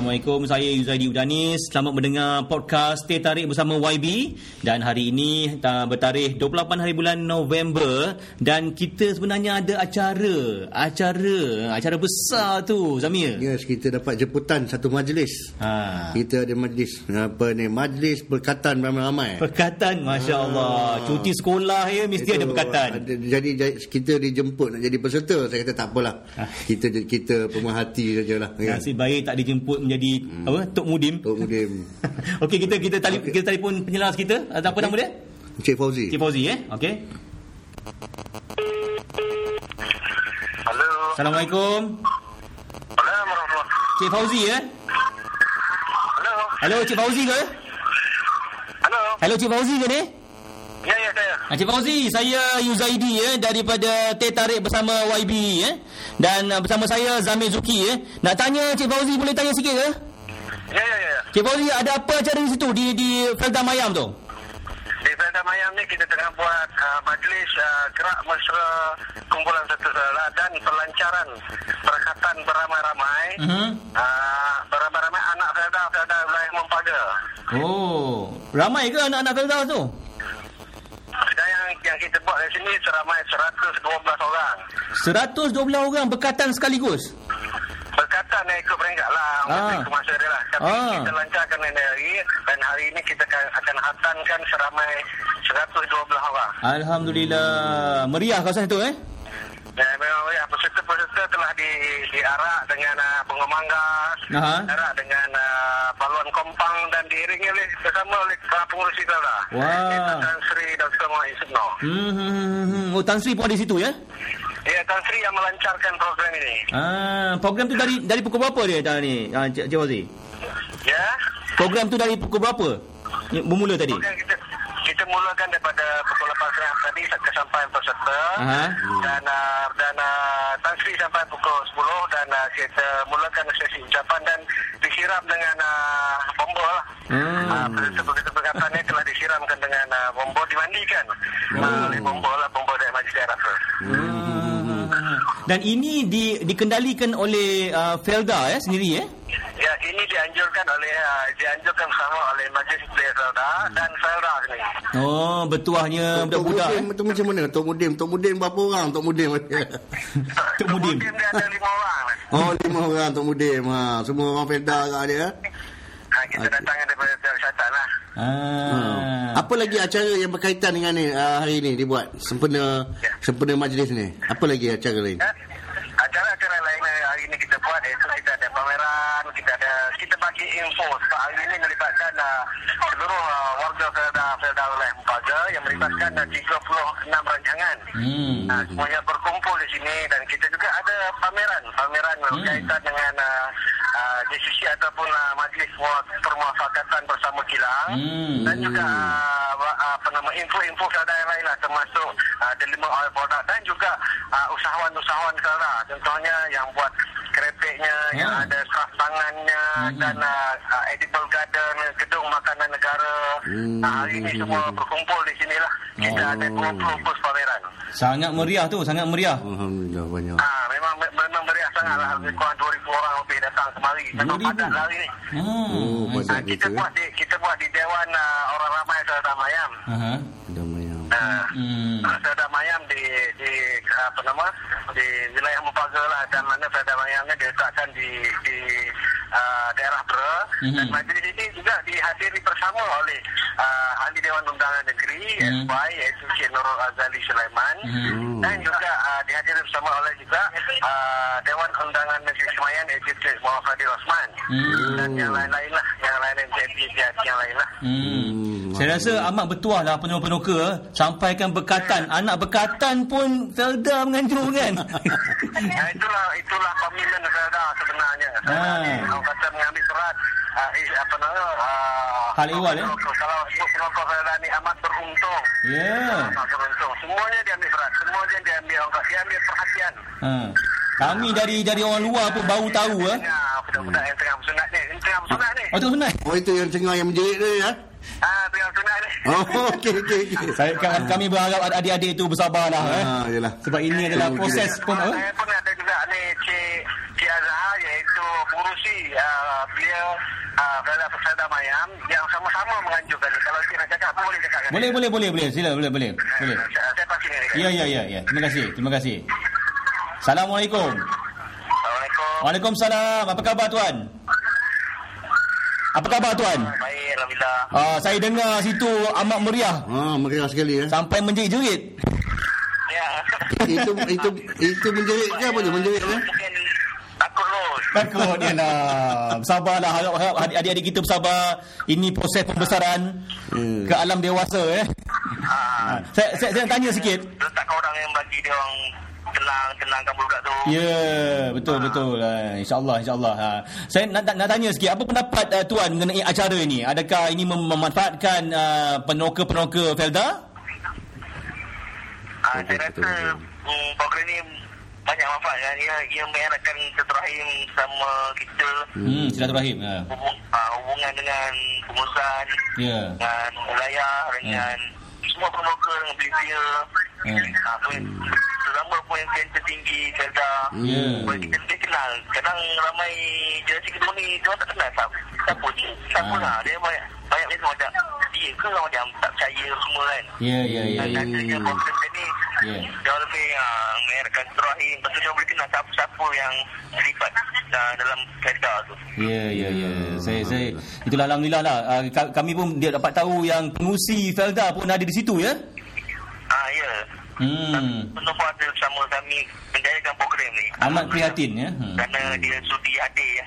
Assalamualaikum, saya Yuzaidi Udanis. Selamat mendengar podcast Teh Tarik bersama YB. Dan hari ini uh, bertarikh 28 hari bulan November. Dan kita sebenarnya ada acara. Acara. Acara besar tu, Zamir. Yes, kita dapat jemputan satu majlis. Ha. Kita ada majlis apa ni? Majlis berkatan ramai-ramai. Perkatan, Masya Allah. Cuti sekolah ya, mesti ada Itu perkatan. Ada, jadi, jadi kita dijemput nak jadi peserta. Saya kata tak apalah. Ah. Kita kita pemerhati sajalah. Nasib baik tak dijemput menjadi apa Tok Mudim. Tok Mudim. Okey, kita kita tali, kita telefon penjelas kita. Apa nama dia? Encik Fauzi. Cik Fauzi eh. Okey. Halo. Assalamualaikum. Assalamualaikum warahmatullahi Cik Fauzi eh. Halo. Hello Cik Fauzi ke? Halo. Hello Cik Fauzi ke ni? Ya, ya, saya. Ah, Cik Fauzi, saya Yuzaidi ya daripada Teh Tarik bersama YB ya. Dan uh, bersama saya Zamir Zuki ya. Nak tanya Cik Fauzi boleh tanya sikit ke? Ya, ya, ya. Cik Fauzi ada apa acara di situ di di Felda Mayam tu? Di Felda Mayam ni kita tengah buat uh, majlis uh, gerak mesra kumpulan satu saudara dan pelancaran perkatan beramai-ramai. Mhm. Uh, beramai-ramai anak Felda, Felda wilayah Mempaga. Oh, ramai ke anak-anak Felda tu? Kita buat di sini seramai 112 orang. 112 orang berkatan sekaligus. Berkatan yang ikut peringkat lah Ah. ikut masa dia lah Tapi Ah. kita lancarkan hari Dan hari ini kita akan, akan hatankan seramai 112 orang Alhamdulillah. Meriah kawasan itu eh? Ya, memang ya, peserta-peserta telah di, diarak dengan uh, pengomanggas, Aha. diarak dengan uh, paluan kompang dan diiringi oleh bersama oleh uh, pengurusi Kelda. Wah. Itu Tan Sri Dr. Muhammad Isubno. Hmm, hmm, hmm. Oh, Tan Sri pun ada di situ ya? Ya, Tan Sri yang melancarkan program ini. Ah, program tu dari dari pukul berapa dia dah ni? Ah, Cik Cik Fauzi. Ya, Program tu dari pukul berapa? Bermula tadi. kita kita mulakan daripada pukul 8.30 tadi kesampaian peserta Aha. dan uh, dan uh, Tan Sri sampai pukul 10 dan uh, kita mulakan sesi ucapan dan disiram dengan uh, bomba lah. Hmm. Peserta-peserta perkataan ni telah disiramkan dengan uh, bomba dimandikan Hmm. uh, oleh bomba lah bomba dari Majlis Daerah. Hmm. Dan ini di, dikendalikan oleh uh, Felda ya sendiri ya? Ya ini dianjurkan oleh uh, dianjurkan bersama oleh Majlis Felda dan Felda ni. Oh, bertuahnya Tok budak-budak. Mudim eh? tu macam mana? Tok Mudim. Tok Mudim berapa orang? Tok Mudim. Tok Mudim. dia ada lima orang. oh, lima orang Tok Mudim. Ha, semua orang Felda kat dia. Ha, kita datangkan daripada Darussalam lah. Ah. Hmm. Apa lagi acara yang berkaitan dengan ni uh, hari ni dibuat? Sempena Ya. sempena majlis ni. Apa lagi acara lain? Ya. Acara-acara lain yang hari ini kita buat iaitu kita ada pameran, kita ada kita bagi info sebab hari ini melibatkan uh, seluruh uh, warga Felda Felda wilayah Mupaga yang melibatkan uh, 36 rancangan. Hmm. Nah, semuanya berkumpul di sini dan kita juga ada pameran, pameran berkaitan dengan uh, uh, DCC ataupun uh, Majlis Muaf- Permuafakatan Bersama Kilang Hmm. dan juga uh, wa- apa nama info-info Felda yang lain lah termasuk uh, deliver oil product dan juga uh, usahawan-usahawan Felda contohnya yang buat kerepeknya yang Ah. ada craft tangannya Hmm. dan uh, uh, edible garden gedung makanan negara Hmm. uh, hari ini semua berkumpul di sinilah kita Oh. ada 20 bus pameran Sangat meriah tu, sangat meriah. Alhamdulillah banyak. Ah, memang memang meriah sangat lah. Lebih kurang 2,000 orang lebih datang kemari. Memang 2,000? padat lah hari ni. Hmm. Oh, Ah, see. kita gitu, buat di kita buat di Dewan uh, Orang Ramai Selada Mayam. Aha. Uh, Hmm. Selada Mayam di di apa nama di wilayah Mupaga lah dan mana Selada Mayamnya diletakkan di di uh, daerah Bra Mhm. dan majlis ini juga dihadiri bersama oleh uh, ahli Dewan Undangan Negeri Mhm. SY iaitu Cik Nurul Azali Sulaiman Mhm. dan juga uh, dihadiri bersama oleh juga uh, Dewan Undangan Negeri Semayan iaitu Cik Muhammad Fadil Osman Hmm. dan yang lain-lain lah yang lain-lain yang lain lah Hmm. Saya rasa amat bertuah lah penuh-penuka eh. Sampaikan berkatan Anak berkatan pun Felda menganjurkan Ya, itulah itulah komitmen Felda sebenarnya. Ah. Kalau kata mengambil serat uh, is, apa nama uh, Hal ehwal, ya? Kalau sebut penokong Felda ni amat beruntung. Ya Amat beruntung. Semuanya dia ambil berat. Semuanya dia ambil orang dia ambil perhatian. ha. Kami dari dari orang luar pun baru tahu eh. Ya, budak-budak yang tengah bersunat ni. Yang tengah bersunat ni. Oh tu benar Oh itu yang tengah yang menjerit tu ya? Ah, tengah bersunat ni. Oh okey okey okey. Saya kami, kami berharap adik-adik itu bersabarlah eh. Ha yalah. Sebab ini adalah proses pem, Ah, apa? Saya pun ada juga ni Cik Cik Azhar iaitu pengurusi uh, uh, dia uh, Felda Felda Mayam yang sama-sama menganjurkan. Kalau saya nak cakap, apa boleh cakap kan? Boleh, boleh, boleh, boleh. Sila, boleh, boleh. Boleh. Saya, saya pasti ni. Ya, ya, ya, ya. Terima kasih, terima kasih. Assalamualaikum. Assalamualaikum. Waalaikumsalam. Apa khabar tuan? Apa khabar tuan? Baik. Ah, saya dengar situ amat meriah Ah, meriah sekali ya. sampai menjerit-jerit. Ya. itu itu itu menjerit ke apa tu? Menjerit ke? Takut dia lah. Bersabarlah harap-harap adik-adik kita bersabar. Ini proses pembesaran Hmm. ke alam dewasa eh. Ah, Saya, saya, saya nak tanya sikit. letakkan orang yang bagi dia orang tenang, tenangkan budak tu. Ya, betul betul. Uh, InsyaAllah, insyaAllah. Ha. Saya nak, nak, nak tanya sikit, apa pendapat uh, tuan mengenai acara ini? Adakah ini mem- memanfaatkan uh, penoka-penoka Felda? Ah, saya rasa mm, program ni banyak manfaat kan. Ia, ia mengeratkan silaturahim sama kita. Hmm, silaturahim. Ha. Hubung, ah, hubungan dengan pengurusan, Ya. dengan wilayah, dengan semua pemuka dengan belia. Hmm. Ah, pun- terutama poin-poin tertinggi Felda. Ya. Supaya kita lebih kenal. Kadang ramai generasi kedua ni, dia tak kenal siapa, siapa ni. Siapa Ah. lah. Dia banyak, banyak ni semua macam, dia ke orang macam tak percaya semua kan. Ya, ya, ya. Dan ya. program ni Ya. Jauh lebih uh, mengeratkan terakhir Lepas tu dia boleh kenal siapa-siapa yang terlibat uh, dalam kereta tu Ya, ya, ya. Saya, saya, itulah Alhamdulillah lah. Uh, ka- kami pun dia dapat tahu yang pengusi Felda pun ada di situ ya. Ah ya Hmm. Penuh pun ada bersama kami Menjayakan program ni Amat prihatin ya. Hmm. Kerana dia sudi hadir ya.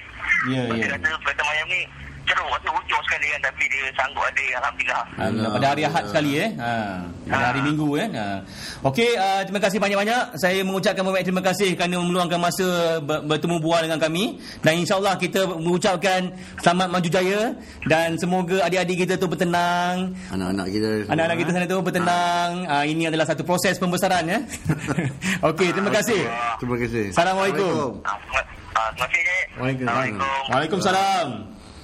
Ya, ya. kata Kereta Mayam ni Ceruk waktu hujung sekali kan Tapi dia sanggup hadir Alhamdulillah Alhamdulillah. Pada hari Ahad sekali eh. Ha. Pada hari Minggu eh. Ha. Okey, uh, terima kasih banyak-banyak. Saya mengucapkan banyak terima kasih kerana meluangkan masa ber- bertemu bual dengan kami dan insya-Allah kita mengucapkan selamat maju jaya dan semoga adik-adik kita tu bertenang. Anak-anak kita. Anak-anak kita sana tu bertenang. Uh, ini adalah satu proses pembesaran ya. Okey, terima kasih. Terima kasih. Assalamualaikum. terima- ah, Cik Waalaikumsalam. Waalaikumsalam.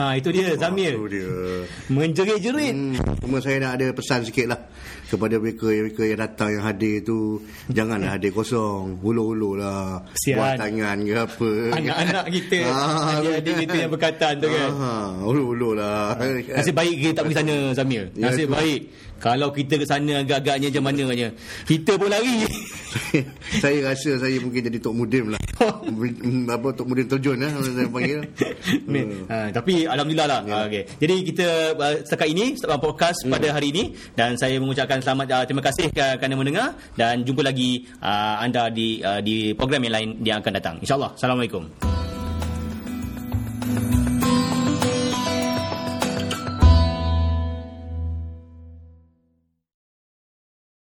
Ha, itu dia Zamir. Itu dia. Menjerit-jerit. Hmm, cuma saya nak ada pesan sikit lah kepada mereka mereka yang datang yang hadir tu janganlah hadir kosong hulu-hulu lah Kesian. buat tangan ke apa Anak-anak kita, Ah, adik-adik kita yang berkatan tu kan. ah, hulu-hulu lah Nasib baik kita tak pergi sana Zamir Ya, Nasib tu. baik Kalau kita ke sana agak-agaknya macam mana nya Kita pun lari saya rasa saya mungkin jadi Tok Mudim lah apa Tok Mudim terjun lah saya panggil Hmm. ha, Tapi Alhamdulillah lah. Ha, okay. Jadi kita uh, setakat ini uh, Podcast Hmm. pada hari ini. Dan saya mengucapkan selamat uh, Terima kasih ke- kerana mendengar. Dan jumpa lagi uh, anda di uh, di program yang lain Yang akan datang. InsyaAllah. Assalamualaikum